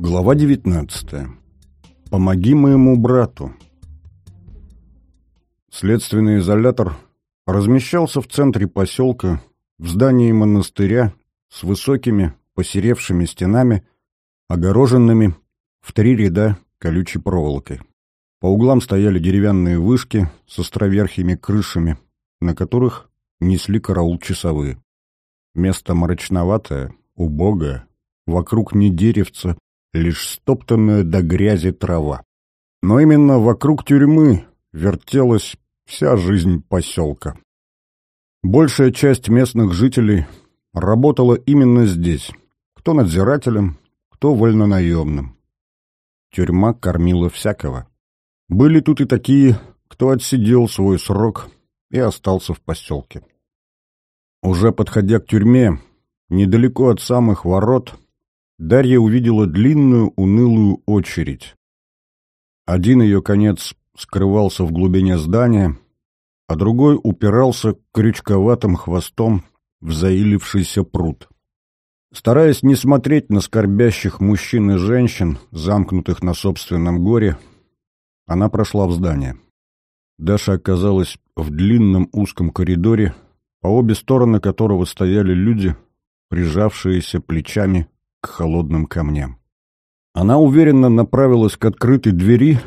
Глава 19. Помоги моему брату. Следственный изолятор размещался в центре поселка, в здании монастыря с высокими, посеревшими стенами, огороженными в три ряда колючей проволокой. По углам стояли деревянные вышки с островерхими крышами, на которых несли караул часовые. Место мрачноватое, убогое, вокруг ни деревца, лишь стоптанная до грязи трава. Но именно вокруг тюрьмы вертелась вся жизнь поселка. Большая часть местных жителей работала именно здесь, кто надзирателем, кто вольнонаемным. Тюрьма кормила всякого. Были тут и такие, кто отсидел свой срок и остался в поселке. Уже подходя к тюрьме, недалеко от самых ворот, Дарья увидела длинную унылую очередь. Один ее конец скрывался в глубине здания, а другой упирался крючковатым хвостом в заилившийся пруд. Стараясь не смотреть на скорбящих мужчин и женщин, замкнутых на собственном горе, она прошла в здание. Даша оказалась в длинном узком коридоре, по обе стороны которого стояли люди, прижавшиеся плечами к холодным камням. Она уверенно направилась к открытой двери,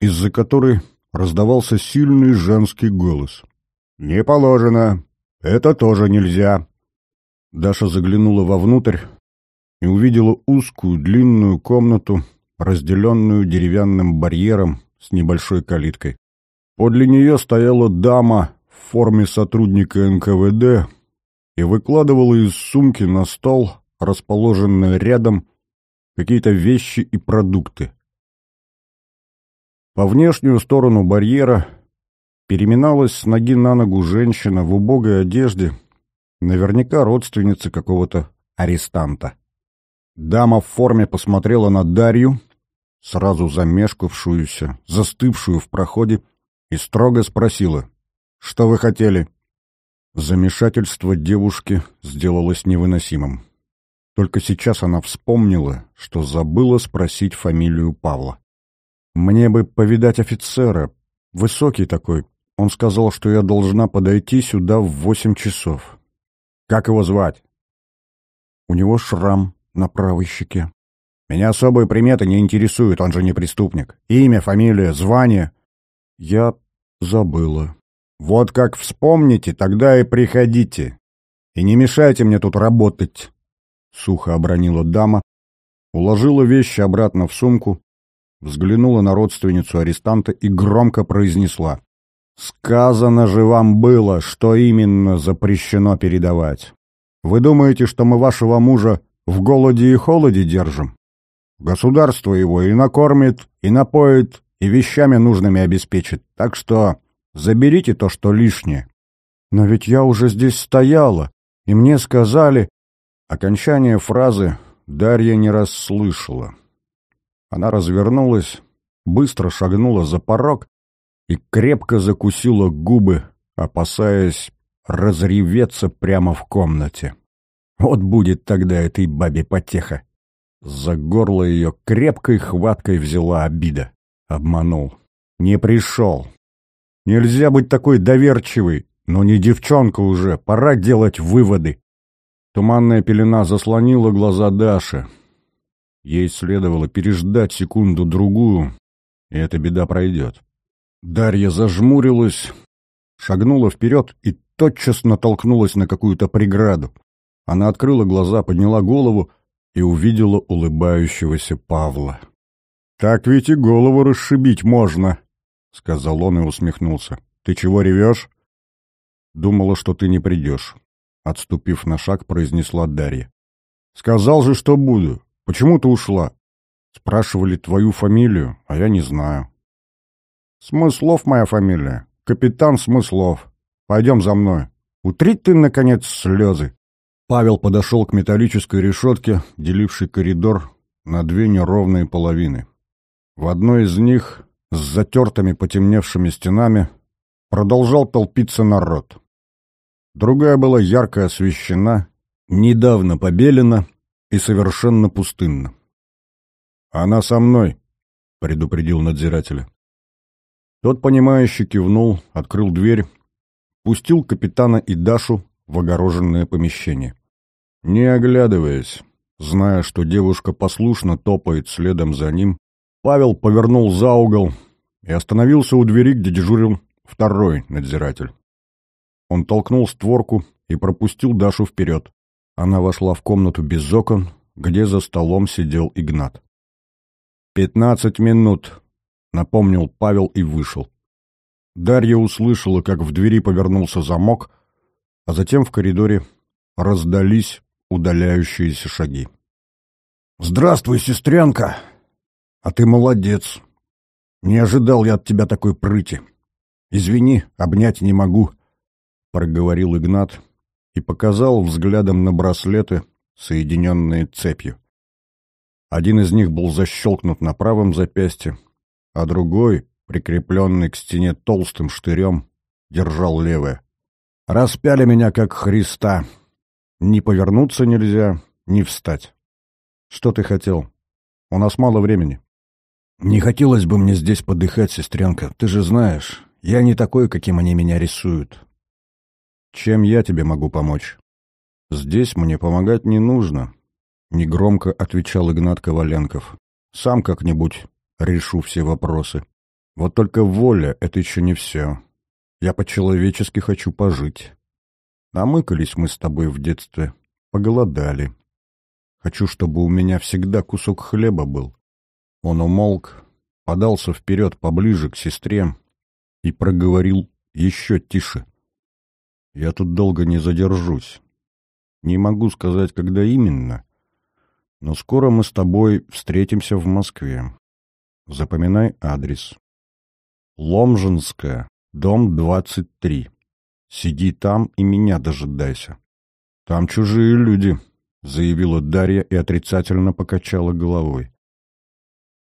из-за которой раздавался сильный женский голос. «Не положено. Это тоже нельзя». Даша заглянула вовнутрь и увидела узкую длинную комнату, разделенную деревянным барьером с небольшой калиткой. Подле нее стояла дама в форме сотрудника НКВД и выкладывала из сумки на стол расположенные рядом какие-то вещи и продукты. По внешнюю сторону барьера переминалась с ноги на ногу женщина в убогой одежде, наверняка родственница какого-то арестанта. Дама в форме посмотрела на Дарью, сразу замешкавшуюся, застывшую в проходе, и строго спросила, «Что вы хотели?» Замешательство девушки сделалось невыносимым. Только сейчас она вспомнила, что забыла спросить фамилию Павла. «Мне бы повидать офицера. Высокий такой. Он сказал, что я должна подойти сюда в восемь часов. Как его звать?» «У него шрам на правой щеке». «Меня особые приметы не интересуют, он же не преступник. Имя, фамилия, звание». «Я забыла». «Вот как вспомните, тогда и приходите. И не мешайте мне тут работать». — сухо обронила дама, уложила вещи обратно в сумку, взглянула на родственницу арестанта и громко произнесла. «Сказано же вам было, что именно запрещено передавать. Вы думаете, что мы вашего мужа в голоде и холоде держим? Государство его и накормит, и напоит, и вещами нужными обеспечит. Так что заберите то, что лишнее». «Но ведь я уже здесь стояла, и мне сказали...» Окончание фразы Дарья не расслышала. Она развернулась, быстро шагнула за порог и крепко закусила губы, опасаясь разреветься прямо в комнате. Вот будет тогда этой бабе потеха. За горло ее крепкой хваткой взяла обида. Обманул. Не пришел. Нельзя быть такой доверчивой, но не девчонка уже, пора делать выводы. Туманная пелена заслонила глаза Даши. Ей следовало переждать секунду-другую, и эта беда пройдет. Дарья зажмурилась, шагнула вперед и тотчас натолкнулась на какую-то преграду. Она открыла глаза, подняла голову и увидела улыбающегося Павла. «Так ведь и голову расшибить можно», — сказал он и усмехнулся. «Ты чего ревешь?» «Думала, что ты не придешь». Отступив на шаг, произнесла Дарья. «Сказал же, что буду. Почему ты ушла? Спрашивали твою фамилию, а я не знаю». «Смыслов моя фамилия. Капитан Смыслов. Пойдем за мной. Утри ты, наконец, слезы». Павел подошел к металлической решетке, делившей коридор на две неровные половины. В одной из них, с затертыми потемневшими стенами, продолжал толпиться народ. Другая была ярко освещена, недавно побелена и совершенно пустынна. «Она со мной», — предупредил надзирателя. Тот, понимающе кивнул, открыл дверь, пустил капитана и Дашу в огороженное помещение. Не оглядываясь, зная, что девушка послушно топает следом за ним, Павел повернул за угол и остановился у двери, где дежурил второй надзиратель. Он толкнул створку и пропустил Дашу вперед. Она вошла в комнату без окон, где за столом сидел Игнат. «Пятнадцать минут», — напомнил Павел и вышел. Дарья услышала, как в двери повернулся замок, а затем в коридоре раздались удаляющиеся шаги. «Здравствуй, сестренка! А ты молодец! Не ожидал я от тебя такой прыти. Извини, обнять не могу», — проговорил Игнат и показал взглядом на браслеты, соединенные цепью. Один из них был защелкнут на правом запястье, а другой, прикрепленный к стене толстым штырем, держал левое. «Распяли меня, как Христа. Ни повернуться нельзя, ни встать. Что ты хотел? У нас мало времени». «Не хотелось бы мне здесь подыхать, сестренка. Ты же знаешь, я не такой, каким они меня рисуют. Чем я тебе могу помочь?» «Здесь мне помогать не нужно», — негромко отвечал Игнат Коваленков. «Сам как-нибудь решу все вопросы. Вот только воля — это еще не все. Я по-человечески хочу пожить. Намыкались мы с тобой в детстве, поголодали. Хочу, чтобы у меня всегда кусок хлеба был. Он умолк, подался вперед поближе к сестре и проговорил еще тише. Я тут долго не задержусь. Не могу сказать, когда именно, но скоро мы с тобой встретимся в Москве. Запоминай адрес. Ломжинская, дом 23. Сиди там и меня дожидайся. Там чужие люди, заявила Дарья и отрицательно покачала головой.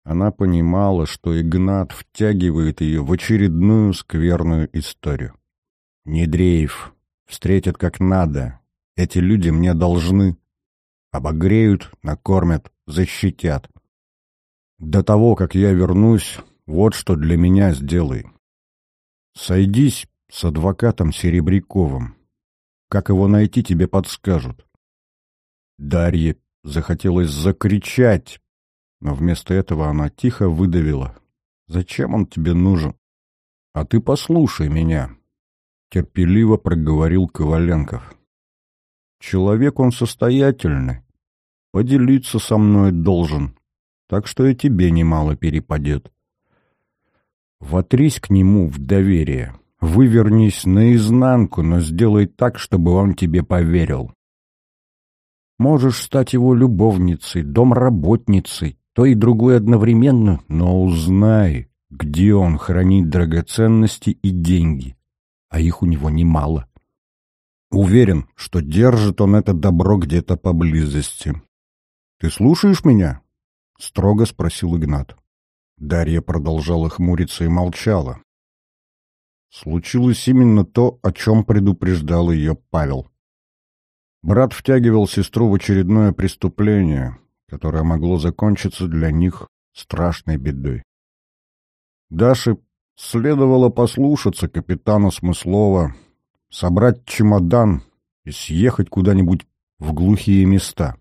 Она понимала, что Игнат втягивает ее в очередную скверную историю. «Не дрейф, встретят как надо. Эти люди мне должны. Обогреют, накормят, защитят. До того, как я вернусь, вот что для меня сделай. Сойдись с адвокатом Серебряковым. Как его найти, тебе подскажут. Дарье захотелось закричать, но вместо этого она тихо выдавила. «Зачем он тебе нужен?» «А ты послушай меня», — терпеливо проговорил Коваленков. «Человек он состоятельный, поделиться со мной должен, так что и тебе немало перепадет. Вотрись к нему в доверие, вывернись наизнанку, но сделай так, чтобы он тебе поверил. Можешь стать его любовницей, домработницей, то и другое одновременно, но узнай, где он хранит драгоценности и деньги, а их у него немало. Уверен, что держит он это добро где-то поблизости. Ты слушаешь меня? — строго спросил Игнат. Дарья продолжала хмуриться и молчала. Случилось именно то, о чем предупреждал ее Павел. Брат втягивал сестру в очередное преступление, которое могло закончиться для них страшной бедой. Даше следовало послушаться капитана Смыслова, собрать чемодан и съехать куда-нибудь в глухие места.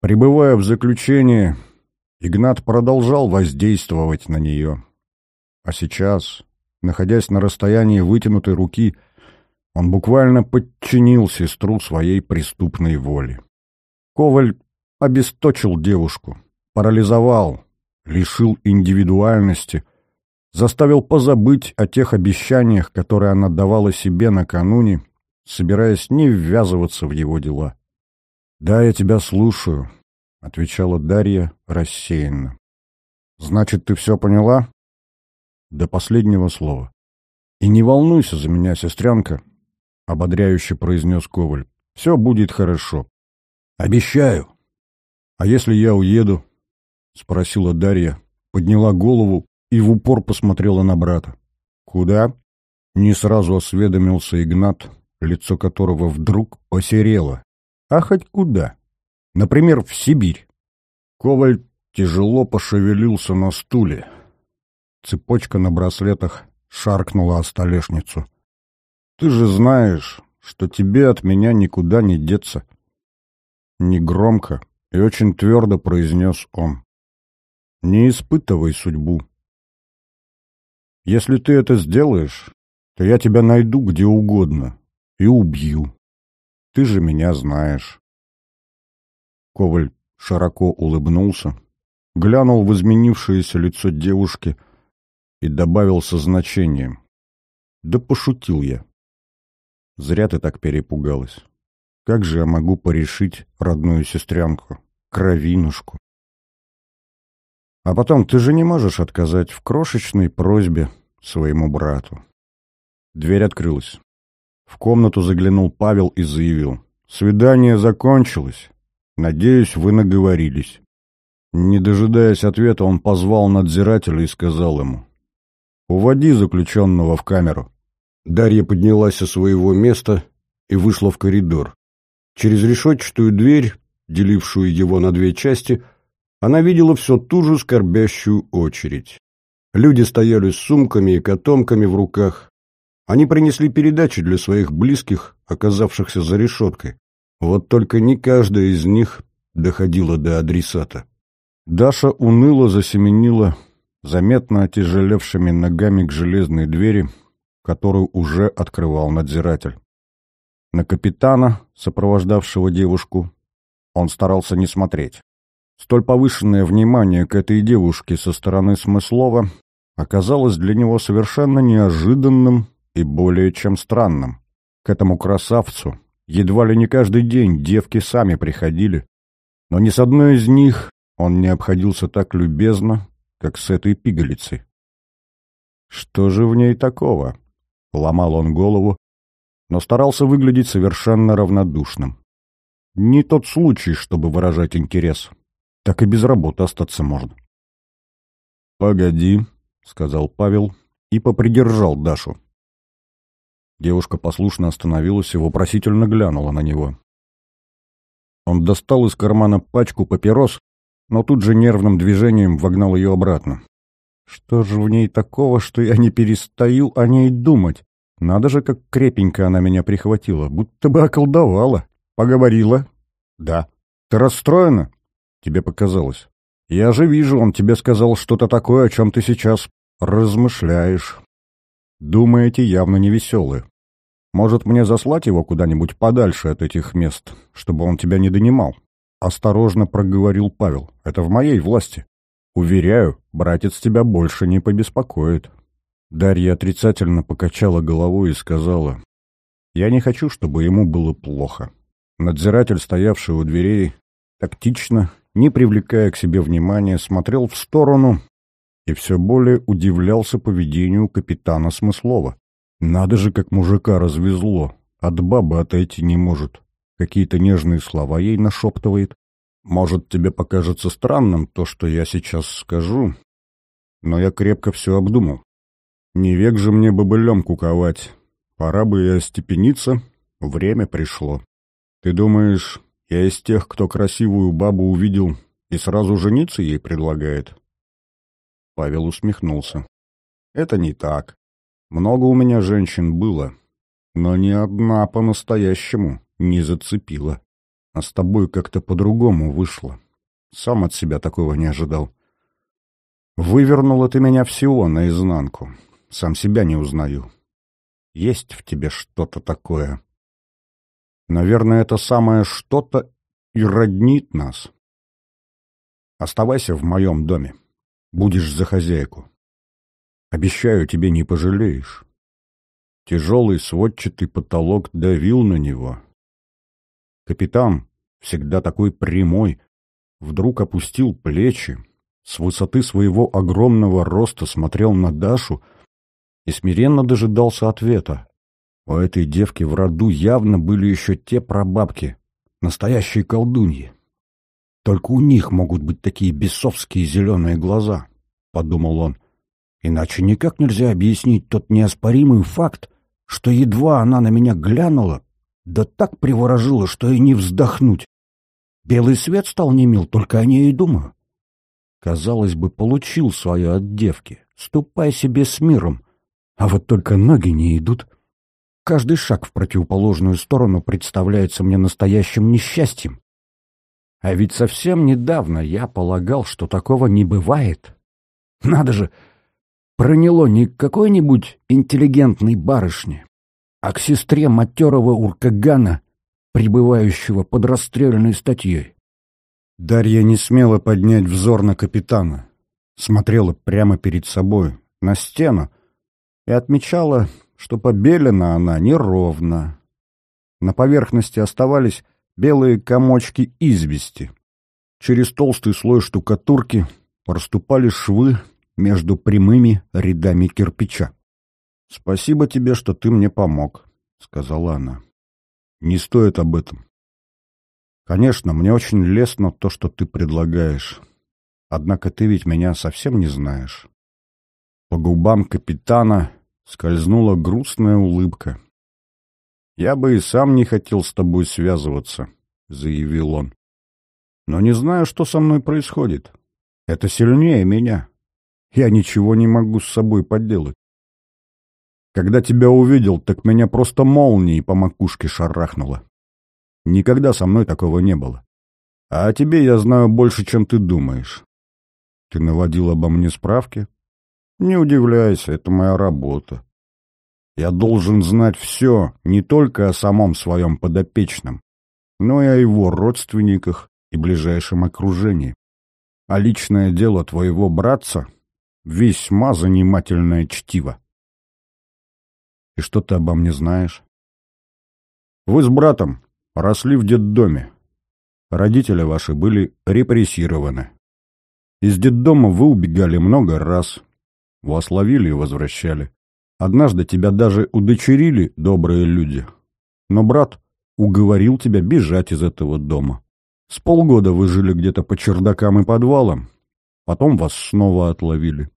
Пребывая в заключении, Игнат продолжал воздействовать на нее. А сейчас, находясь на расстоянии вытянутой руки, он буквально подчинил сестру своей преступной воле. Коваль обесточил девушку, парализовал, лишил индивидуальности, заставил позабыть о тех обещаниях, которые она давала себе накануне, собираясь не ввязываться в его дела. «Да, я тебя слушаю», — отвечала Дарья рассеянно. «Значит, ты все поняла?» До последнего слова. «И не волнуйся за меня, сестренка», — ободряюще произнес Коваль. «Все будет хорошо. Обещаю». «А если я уеду?» — спросила Дарья, подняла голову и в упор посмотрела на брата. «Куда?» — не сразу осведомился Игнат, лицо которого вдруг посерело. «А хоть куда?» Например, в Сибирь. Коваль тяжело пошевелился на стуле. Цепочка на браслетах шаркнула о столешницу. «Ты же знаешь, что тебе от меня никуда не деться». Негромко и очень твердо произнес он. «Не испытывай судьбу. Если ты это сделаешь, то я тебя найду где угодно и убью. Ты же меня знаешь». Коваль широко улыбнулся, глянул в изменившееся лицо девушки и добавил со значением. «Да пошутил я. Зря ты так перепугалась. Как же я могу порешить родную сестрянку, кровинушку? А потом, ты же не можешь отказать в крошечной просьбе своему брату». Дверь открылась. В комнату заглянул Павел и заявил. «Свидание закончилось. Надеюсь, вы наговорились». Не дожидаясь ответа, он позвал надзирателя и сказал ему. «Уводи заключенного в камеру». Дарья поднялась со своего места и вышла в коридор. Через решетчатую дверь, делившую его на две части, она видела все ту же скорбящую очередь. Люди стояли с сумками и котомками в руках. Они принесли передачи для своих близких, оказавшихся за решеткой. Вот только не каждая из них доходила до адресата. Даша уныло засеменила заметно отяжелевшими ногами к железной двери, которую уже открывал надзиратель. На капитана, сопровождавшего девушку, он старался не смотреть. Столь повышенное внимание к этой девушке со стороны Смыслова оказалось для него совершенно неожиданным и более чем странным. К этому красавцу едва ли не каждый день девки сами приходили, но ни с одной из них он не обходился так любезно, как с этой пигалицей. Что же в ней такого? Ломал он голову, но старался выглядеть совершенно равнодушным. Не тот случай, чтобы выражать интерес. Так и без работы остаться можно. «Погоди», — сказал Павел и попридержал Дашу. Девушка послушно остановилась и вопросительно глянула на него. Он достал из кармана пачку папирос но тут же нервным движением вогнал ее обратно. Что же в ней такого, что я не перестаю о ней думать? Надо же, как крепенько она меня прихватила, будто бы околдовала. Поговорила? Да. Ты расстроена? Тебе показалось. Я же вижу, он тебе сказал что-то такое, о чем ты сейчас размышляешь. Думаете, явно невеселые. Может, мне заслать его куда-нибудь подальше от этих мест, чтобы он тебя не донимал? — осторожно проговорил Павел. «Это в моей власти. Уверяю, братец тебя больше не побеспокоит». Дарья отрицательно покачала головой и сказала, «Я не хочу, чтобы ему было плохо». Надзиратель, стоявший у дверей, тактично, не привлекая к себе внимания, смотрел в сторону и все более удивлялся поведению капитана Смыслова. Надо же, как мужика развезло, от бабы отойти не может какие-то нежные слова ей нашептывает. Может, тебе покажется странным то, что я сейчас скажу, но я крепко все обдумал. Не век же мне бобылем куковать. Пора бы и остепениться, время пришло. Ты думаешь, я из тех, кто красивую бабу увидел и сразу жениться ей предлагает? Павел усмехнулся. Это не так. Много у меня женщин было, но ни одна по-настоящему не зацепила. А с тобой как-то по-другому вышло. Сам от себя такого не ожидал. Вывернула ты меня всего наизнанку. Сам себя не узнаю. Есть в тебе что-то такое. Наверное, это самое что-то и роднит нас. Оставайся в моем доме. Будешь за хозяйку. Обещаю, тебе не пожалеешь. Тяжелый сводчатый потолок давил на него, Капитан, всегда такой прямой, вдруг опустил плечи, с высоты своего огромного роста смотрел на Дашу и смиренно дожидался ответа. У этой девки в роду явно были еще те прабабки, настоящие колдуньи. Только у них могут быть такие бесовские зеленые глаза, — подумал он. Иначе никак нельзя объяснить тот неоспоримый факт, что едва она на меня глянула, да так приворожило, что и не вздохнуть. Белый свет стал немил, только о ней и думаю. казалось бы, получил свое от девки. Ступай себе с миром. А вот только ноги не идут. Каждый шаг в противоположную сторону представляется мне настоящим несчастьем. А ведь совсем недавно я полагал, что такого не бывает. Надо же, проняло не к какой-нибудь интеллигентной барышне, а к сестре матерого уркагана, пребывающего под расстрельной статьей. Дарья не смела поднять взор на капитана, смотрела прямо перед собой, на стену, и отмечала, что побелена она неровно. На поверхности оставались белые комочки извести. Через толстый слой штукатурки проступали швы между прямыми рядами кирпича. «Спасибо тебе, что ты мне помог», — сказала она. «Не стоит об этом. Конечно, мне очень лестно то, что ты предлагаешь. Однако ты ведь меня совсем не знаешь». По губам капитана скользнула грустная улыбка. «Я бы и сам не хотел с тобой связываться», — заявил он. «Но не знаю, что со мной происходит. Это сильнее меня. Я ничего не могу с собой поделать. Когда тебя увидел, так меня просто молнией по макушке шарахнуло. Никогда со мной такого не было. А о тебе я знаю больше, чем ты думаешь. Ты наводил обо мне справки? Не удивляйся, это моя работа. Я должен знать все, не только о самом своем подопечном, но и о его родственниках и ближайшем окружении. А личное дело твоего братца — весьма занимательное чтиво. И что ты обо мне знаешь? Вы с братом росли в детдоме. Родители ваши были репрессированы. Из детдома вы убегали много раз. Вас ловили и возвращали. Однажды тебя даже удочерили добрые люди. Но брат уговорил тебя бежать из этого дома. С полгода вы жили где-то по чердакам и подвалам. Потом вас снова отловили.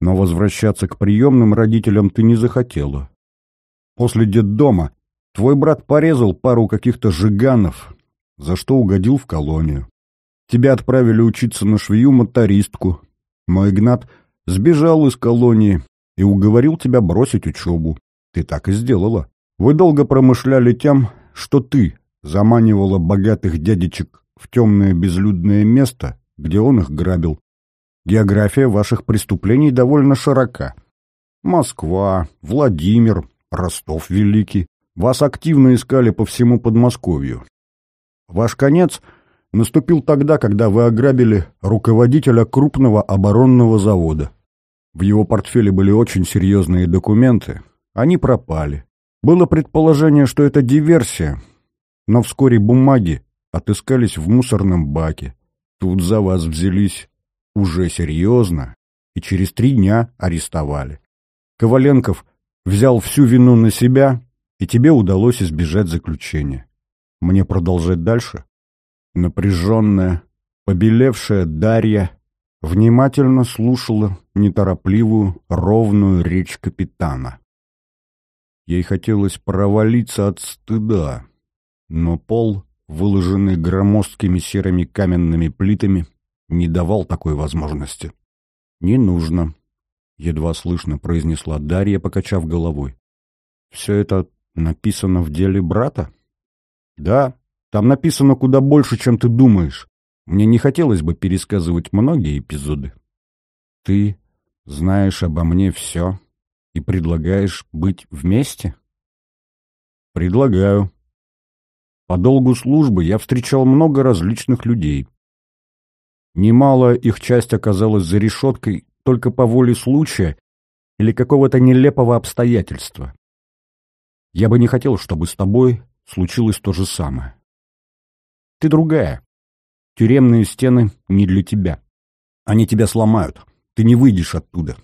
Но возвращаться к приемным родителям ты не захотела. После детдома твой брат порезал пару каких-то жиганов, за что угодил в колонию. Тебя отправили учиться на швею-мотористку. Мой Игнат сбежал из колонии и уговорил тебя бросить учебу. Ты так и сделала. Вы долго промышляли тем, что ты заманивала богатых дядечек в темное безлюдное место, где он их грабил. География ваших преступлений довольно широка. Москва, Владимир, Ростов Великий. Вас активно искали по всему Подмосковью. Ваш конец наступил тогда, когда вы ограбили руководителя крупного оборонного завода. В его портфеле были очень серьезные документы. Они пропали. Было предположение, что это диверсия, но вскоре бумаги отыскались в мусорном баке. Тут за вас взялись уже серьезно и через три дня арестовали. Коваленков взял всю вину на себя, и тебе удалось избежать заключения. Мне продолжать дальше? Напряженная, побелевшая Дарья внимательно слушала неторопливую, ровную речь капитана. Ей хотелось провалиться от стыда, но пол, выложенный громоздкими серыми каменными плитами, не давал такой возможности. «Не нужно», — едва слышно произнесла Дарья, покачав головой. «Все это написано в деле брата?» «Да, там написано куда больше, чем ты думаешь. Мне не хотелось бы пересказывать многие эпизоды. Ты знаешь обо мне все и предлагаешь быть вместе? Предлагаю. По долгу службы я встречал много различных людей. Немало их часть оказалась за решеткой только по воле случая или какого-то нелепого обстоятельства. Я бы не хотел, чтобы с тобой случилось то же самое. Ты другая. Тюремные стены не для тебя. Они тебя сломают. Ты не выйдешь оттуда.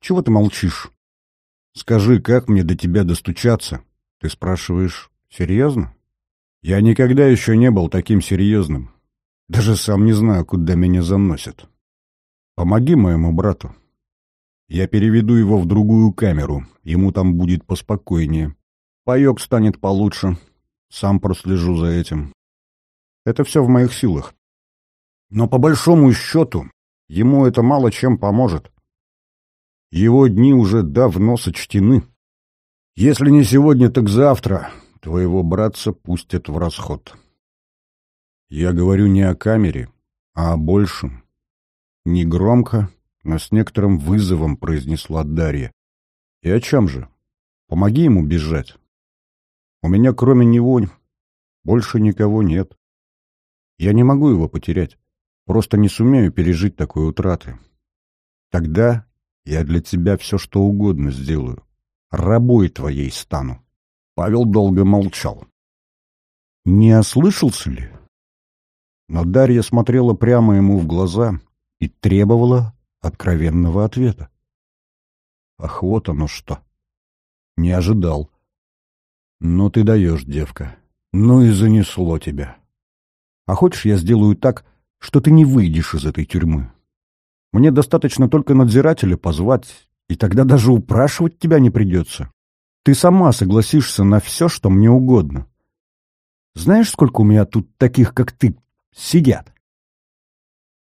Чего ты молчишь? Скажи, как мне до тебя достучаться? Ты спрашиваешь, серьезно? Я никогда еще не был таким серьезным. Даже сам не знаю, куда меня заносят. Помоги моему брату. Я переведу его в другую камеру. Ему там будет поспокойнее. Паек станет получше. Сам прослежу за этим. Это все в моих силах. Но по большому счету ему это мало чем поможет. Его дни уже давно сочтены. Если не сегодня, так завтра твоего братца пустят в расход. Я говорю не о камере, а о большем. Не громко, но с некоторым вызовом произнесла Дарья. И о чем же? Помоги ему бежать. У меня кроме него больше никого нет. Я не могу его потерять. Просто не сумею пережить такой утраты. Тогда я для тебя все, что угодно сделаю. Рабой твоей стану. Павел долго молчал. Не ослышался ли? Но Дарья смотрела прямо ему в глаза и требовала откровенного ответа. Ах, вот оно что! Не ожидал. Ну ты даешь, девка. Ну и занесло тебя. А хочешь, я сделаю так, что ты не выйдешь из этой тюрьмы? Мне достаточно только надзирателя позвать, и тогда даже упрашивать тебя не придется. Ты сама согласишься на все, что мне угодно. Знаешь, сколько у меня тут таких, как ты, сидят?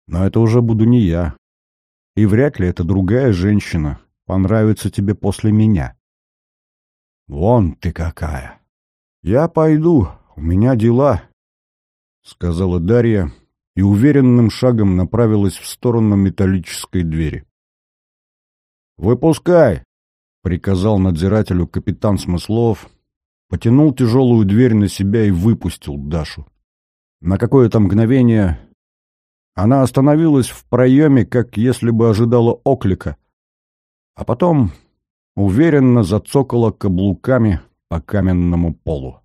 Но это уже буду не я. И вряд ли эта другая женщина понравится тебе после меня. Вон ты какая. Я пойду, у меня дела, — сказала Дарья и уверенным шагом направилась в сторону металлической двери. «Выпускай!» — приказал надзирателю капитан Смыслов, потянул тяжелую дверь на себя и выпустил Дашу. На какое-то мгновение она остановилась в проеме, как если бы ожидала оклика, а потом уверенно зацокала каблуками по каменному полу.